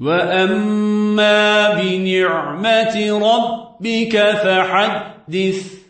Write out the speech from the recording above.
وأما بنعمة ربك فحدث